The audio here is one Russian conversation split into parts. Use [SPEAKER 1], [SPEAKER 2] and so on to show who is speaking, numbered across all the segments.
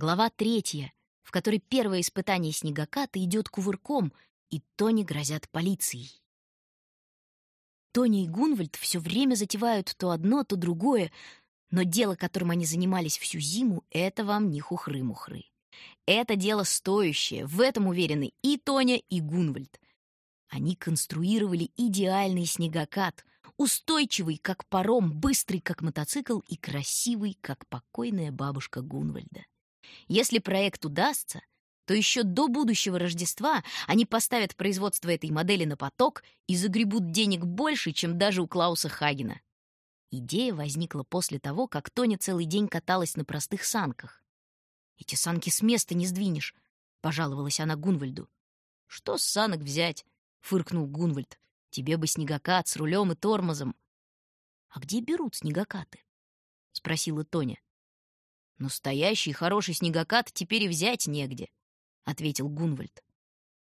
[SPEAKER 1] Глава третья, в которой первое испытание снегоката идет кувырком, и Тони грозят полицией. Тони и Гунвальд все время затевают то одно, то другое, но дело, которым они занимались всю зиму, это вам не хухры-мухры. Это дело стоящее, в этом уверены и Тоня, и Гунвальд. Они конструировали идеальный снегокат, устойчивый, как паром, быстрый, как мотоцикл и красивый, как покойная бабушка Гунвальда. Если проект удастся, то еще до будущего Рождества они поставят производство этой модели на поток и загребут денег больше, чем даже у Клауса Хагена. Идея возникла после того, как Тоня целый день каталась на простых санках. «Эти санки с места не сдвинешь», — пожаловалась она Гунвальду. «Что с санок взять?» — фыркнул Гунвальд. «Тебе бы снегокат с рулем и тормозом». «А где берут снегокаты?» — спросила Тоня. «Настоящий хороший снегокат теперь и взять негде», — ответил Гунвальд.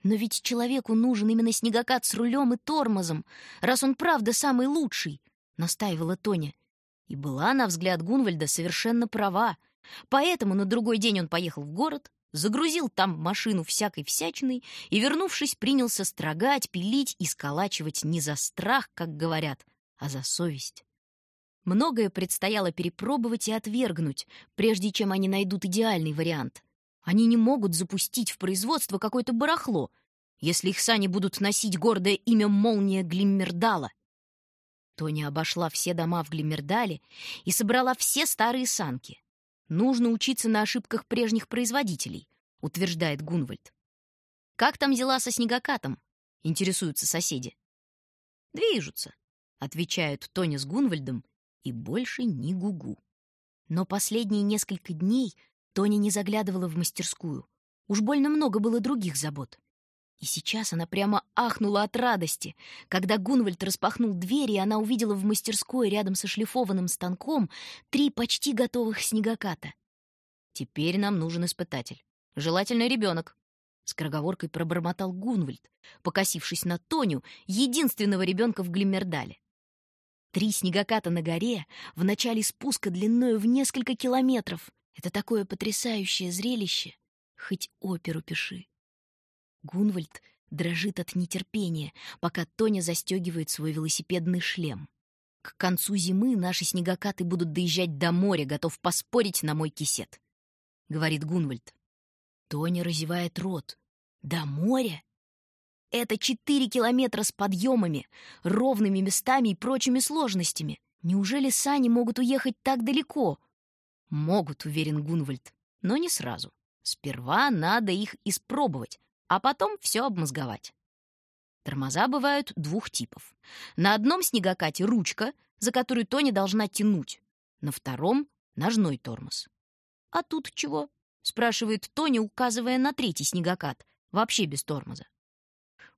[SPEAKER 1] «Но ведь человеку нужен именно снегокат с рулем и тормозом, раз он правда самый лучший», — настаивала Тоня. И была, на взгляд Гунвальда, совершенно права. Поэтому на другой день он поехал в город, загрузил там машину всякой всячиной и, вернувшись, принялся строгать, пилить и сколачивать не за страх, как говорят, а за совесть. Многое предстояло перепробовать и отвергнуть, прежде чем они найдут идеальный вариант. Они не могут запустить в производство какое-то барахло, если их сани будут носить гордое имя Молния Глиммердала. Тони обошла все дома в Глиммердале и собрала все старые санки. Нужно учиться на ошибках прежних производителей, утверждает Гунвальд. Как там дела со снегокатом? интересуются соседи. Движутся, отвечают Тоня с Гунвальдом и больше ни гугу. Но последние несколько дней Тоня не заглядывала в мастерскую. Уж больно много было других забот. И сейчас она прямо ахнула от радости, когда Гунвальд распахнул дверь, и она увидела в мастерской рядом со шлифованным станком три почти готовых снегоката. «Теперь нам нужен испытатель. Желательно ребенок», — скороговоркой пробормотал Гунвальд, покосившись на Тоню, единственного ребенка в Глиммердале. Три снегоката на горе в начале спуска длиною в несколько километров. Это такое потрясающее зрелище. Хоть оперу пиши. Гунвальд дрожит от нетерпения, пока Тоня застегивает свой велосипедный шлем. К концу зимы наши снегокаты будут доезжать до моря, готов поспорить на мой кисет, — говорит Гунвальд. Тоня разевает рот. До моря? Это четыре километра с подъемами, ровными местами и прочими сложностями. Неужели сани могут уехать так далеко? Могут, уверен Гунвальд, но не сразу. Сперва надо их испробовать, а потом все обмозговать. Тормоза бывают двух типов. На одном снегокате ручка, за которую Тоня должна тянуть. На втором — ножной тормоз. «А тут чего?» — спрашивает Тоня, указывая на третий снегокат, вообще без тормоза.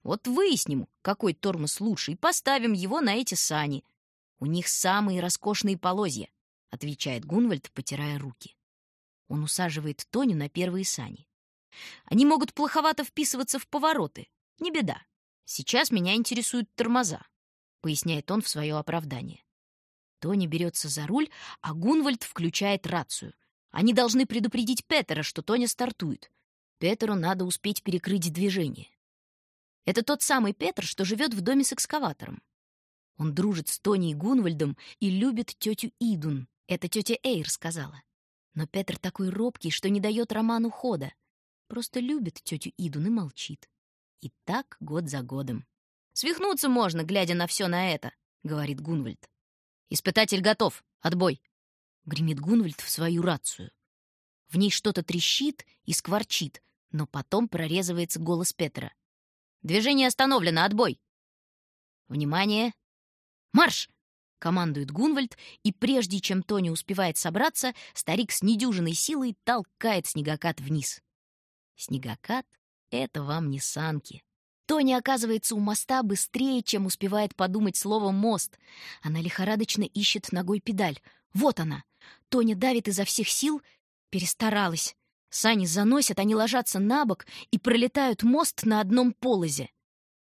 [SPEAKER 1] Вот выясним, какой тормоз лучше, и поставим его на эти сани. У них самые роскошные полозья, отвечает Гунвальд, потирая руки. Он усаживает Тоню на первые сани. Они могут плоховато вписываться в повороты. Не беда. Сейчас меня интересуют тормоза, поясняет он в свое оправдание. Тони берется за руль, а Гунвальд включает рацию. Они должны предупредить Петера, что Тоня стартует. Петеру надо успеть перекрыть движение. Это тот самый Петр, что живет в доме с экскаватором. Он дружит с Тони и Гунвальдом и любит тетю Идун. Это тетя Эйр сказала. Но Петр такой робкий, что не дает Роману хода. Просто любит тетю Идун и молчит. И так год за годом. «Свихнуться можно, глядя на все на это», — говорит Гунвальд. «Испытатель готов. Отбой!» — гремит Гунвальд в свою рацию. В ней что-то трещит и скворчит, но потом прорезывается голос Петра. Движение остановлено, отбой. Внимание. Марш! командует Гунвальд, и прежде чем Тони успевает собраться, старик с недюжиной силой толкает снегокат вниз. Снегокат — это вам не санки. Тони оказывается у моста быстрее, чем успевает подумать слово «мост». Она лихорадочно ищет ногой педаль. Вот она. Тоня давит изо всех сил. Перестаралась. Сани заносят, они ложатся на бок и пролетают мост на одном полозе.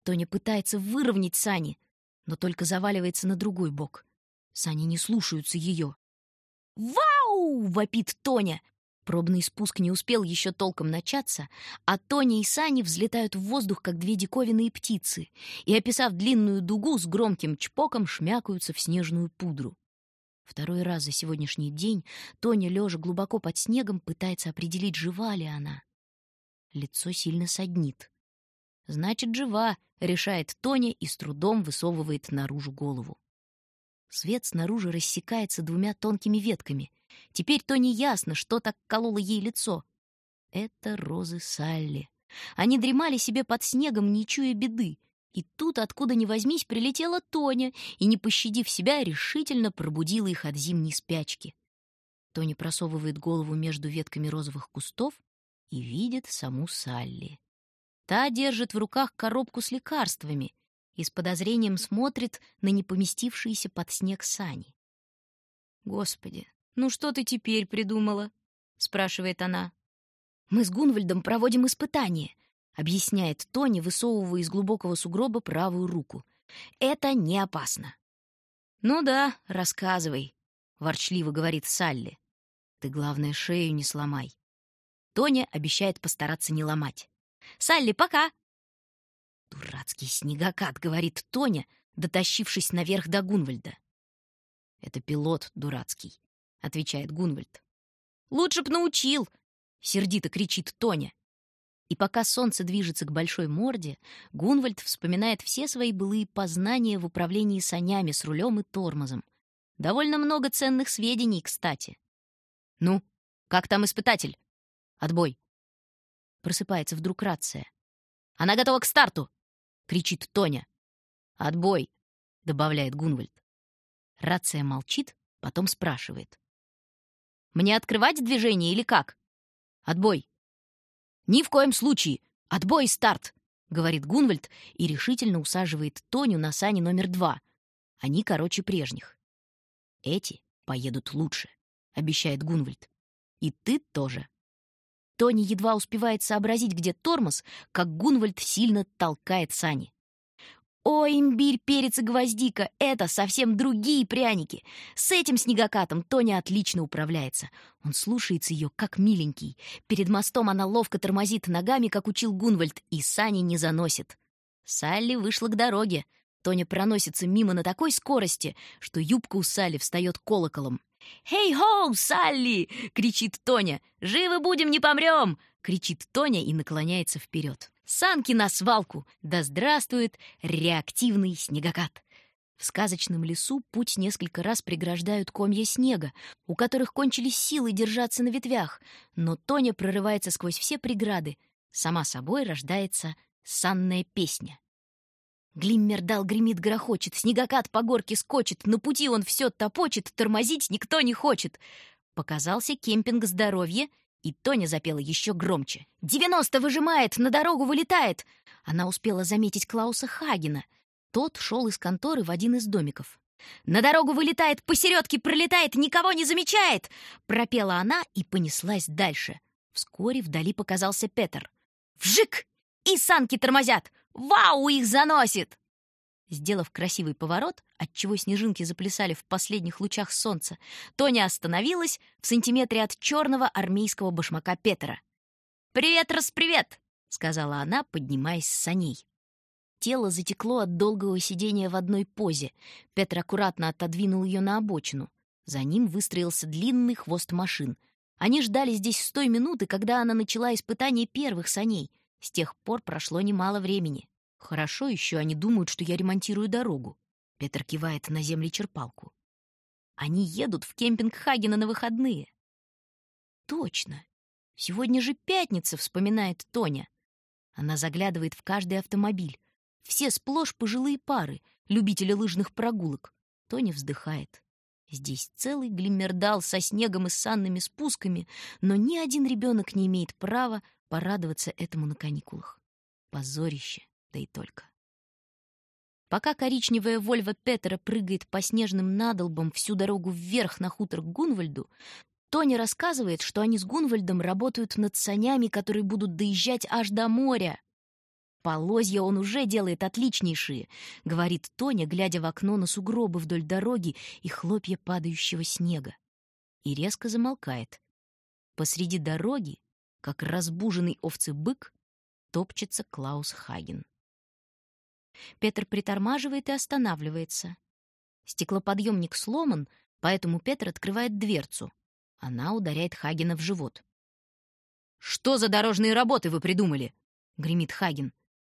[SPEAKER 1] Тоня пытается выровнять сани, но только заваливается на другой бок. Сани не слушаются ее. «Вау!» — вопит Тоня. Пробный спуск не успел еще толком начаться, а Тони и Сани взлетают в воздух, как две диковинные птицы, и, описав длинную дугу, с громким чпоком шмякаются в снежную пудру. Второй раз за сегодняшний день Тоня, лежа глубоко под снегом, пытается определить, жива ли она. Лицо сильно саднит. «Значит, жива», — решает Тоня и с трудом высовывает наружу голову. Свет снаружи рассекается двумя тонкими ветками — Теперь то не ясно, что так кололо ей лицо. Это розы Салли. Они дремали себе под снегом, не чуя беды. И тут, откуда ни возьмись, прилетела Тоня и, не пощадив себя, решительно пробудила их от зимней спячки. Тоня просовывает голову между ветками розовых кустов и видит саму Салли. Та держит в руках коробку с лекарствами и с подозрением смотрит на непоместившиеся под снег сани. Господи, «Ну что ты теперь придумала?» — спрашивает она. «Мы с Гунвальдом проводим испытание», — объясняет Тони, высовывая из глубокого сугроба правую руку. «Это не опасно». «Ну да, рассказывай», — ворчливо говорит Салли. «Ты, главное, шею не сломай». Тоня обещает постараться не ломать. «Салли, пока!» «Дурацкий снегокат», — говорит Тоня, дотащившись наверх до Гунвальда. «Это пилот дурацкий отвечает Гунвальд. Лучше б научил, сердито кричит Тоня. И пока солнце движется к большой морде, Гунвальд вспоминает все свои былые познания в управлении санями с рулем и тормозом. Довольно много ценных сведений, кстати. «Ну, как там испытатель?» «Отбой». Просыпается вдруг рация. «Она готова к старту!» — кричит Тоня. «Отбой», — добавляет Гунвальд. Рация молчит, потом спрашивает. Мне открывать движение или как? Отбой. Ни в коем случае. Отбой старт, говорит Гунвальд и решительно усаживает Тоню на сани номер два. Они короче прежних. Эти поедут лучше, обещает Гунвальд. И ты тоже. Тони едва успевает сообразить, где тормоз, как Гунвальд сильно толкает сани. О, имбирь, перец и гвоздика — это совсем другие пряники. С этим снегокатом Тоня отлично управляется. Он слушается ее, как миленький. Перед мостом она ловко тормозит ногами, как учил Гунвальд, и сани не заносит. Салли вышла к дороге. Тоня проносится мимо на такой скорости, что юбка у Салли встает колоколом. «Хей-хоу, Салли!» — кричит Тоня. «Живы будем, не помрем!» — кричит Тоня и наклоняется вперед. Санки на свалку! Да здравствует реактивный снегокат! В сказочном лесу путь несколько раз преграждают комья снега, у которых кончились силы держаться на ветвях, но Тоня прорывается сквозь все преграды. Сама собой рождается санная песня. Глиммердал гремит, грохочет, снегокат по горке скочит, на пути он все топочет, тормозить никто не хочет. Показался кемпинг здоровья — и Тоня запела еще громче. «Девяносто выжимает, на дорогу вылетает!» Она успела заметить Клауса Хагена. Тот шел из конторы в один из домиков. «На дорогу вылетает, посередке пролетает, никого не замечает!» Пропела она и понеслась дальше. Вскоре вдали показался Петер. «Вжик! И санки тормозят! Вау, их заносит!» Сделав красивый поворот, отчего снежинки заплясали в последних лучах солнца, Тоня остановилась в сантиметре от черного армейского башмака Петера. «Привет, распривет!» — сказала она, поднимаясь с саней. Тело затекло от долгого сидения в одной позе. Петр аккуратно отодвинул ее на обочину. За ним выстроился длинный хвост машин. Они ждали здесь с той минуты, когда она начала испытание первых саней. С тех пор прошло немало времени. Хорошо еще они думают, что я ремонтирую дорогу. Петр кивает на землечерпалку. Они едут в кемпинг Хагена на выходные. Точно. Сегодня же пятница, вспоминает Тоня. Она заглядывает в каждый автомобиль. Все сплошь пожилые пары, любители лыжных прогулок. Тоня вздыхает. Здесь целый глиммердал со снегом и санными спусками, но ни один ребенок не имеет права порадоваться этому на каникулах. Позорище да и только. Пока коричневая Вольва Петера прыгает по снежным надолбам всю дорогу вверх на хутор к Гунвальду, Тони рассказывает, что они с Гунвальдом работают над санями, которые будут доезжать аж до моря. «Полозья он уже делает отличнейшие», — говорит Тоня, глядя в окно на сугробы вдоль дороги и хлопья падающего снега. И резко замолкает. Посреди дороги, как разбуженный овцы-бык, топчется Клаус Хаген. Петр притормаживает и останавливается. Стеклоподъемник сломан, поэтому Петр открывает дверцу. Она ударяет Хагена в живот. «Что за дорожные работы вы придумали?» — гремит Хаген.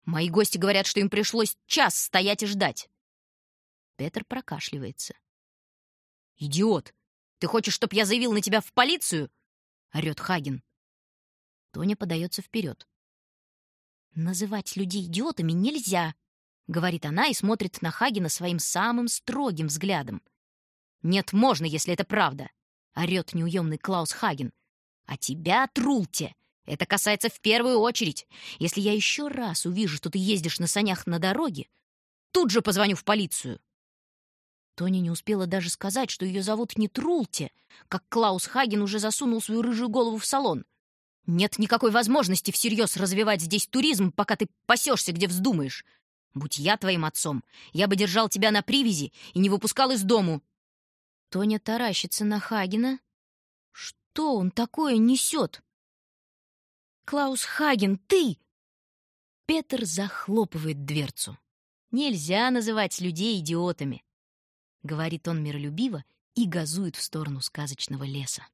[SPEAKER 1] «Мои гости говорят, что им пришлось час стоять и ждать». Петр прокашливается. «Идиот! Ты хочешь, чтоб я заявил на тебя в полицию?» — орёт Хаген. Тоня подается вперед. «Называть людей идиотами нельзя», — говорит она и смотрит на Хагена своим самым строгим взглядом. «Нет, можно, если это правда», — орёт неуемный Клаус Хаген. «А тебя, Трулте, это касается в первую очередь. Если я еще раз увижу, что ты ездишь на санях на дороге, тут же позвоню в полицию». Тоня не успела даже сказать, что ее зовут не Трулте, как Клаус Хаген уже засунул свою рыжую голову в салон. Нет никакой возможности всерьез развивать здесь туризм, пока ты пасешься, где вздумаешь. Будь я твоим отцом, я бы держал тебя на привязи и не выпускал из дому. Тоня таращится на Хагена. Что он такое несет? Клаус Хаген, ты! Петр захлопывает дверцу. Нельзя называть людей идиотами говорит он миролюбиво и газует в сторону сказочного леса.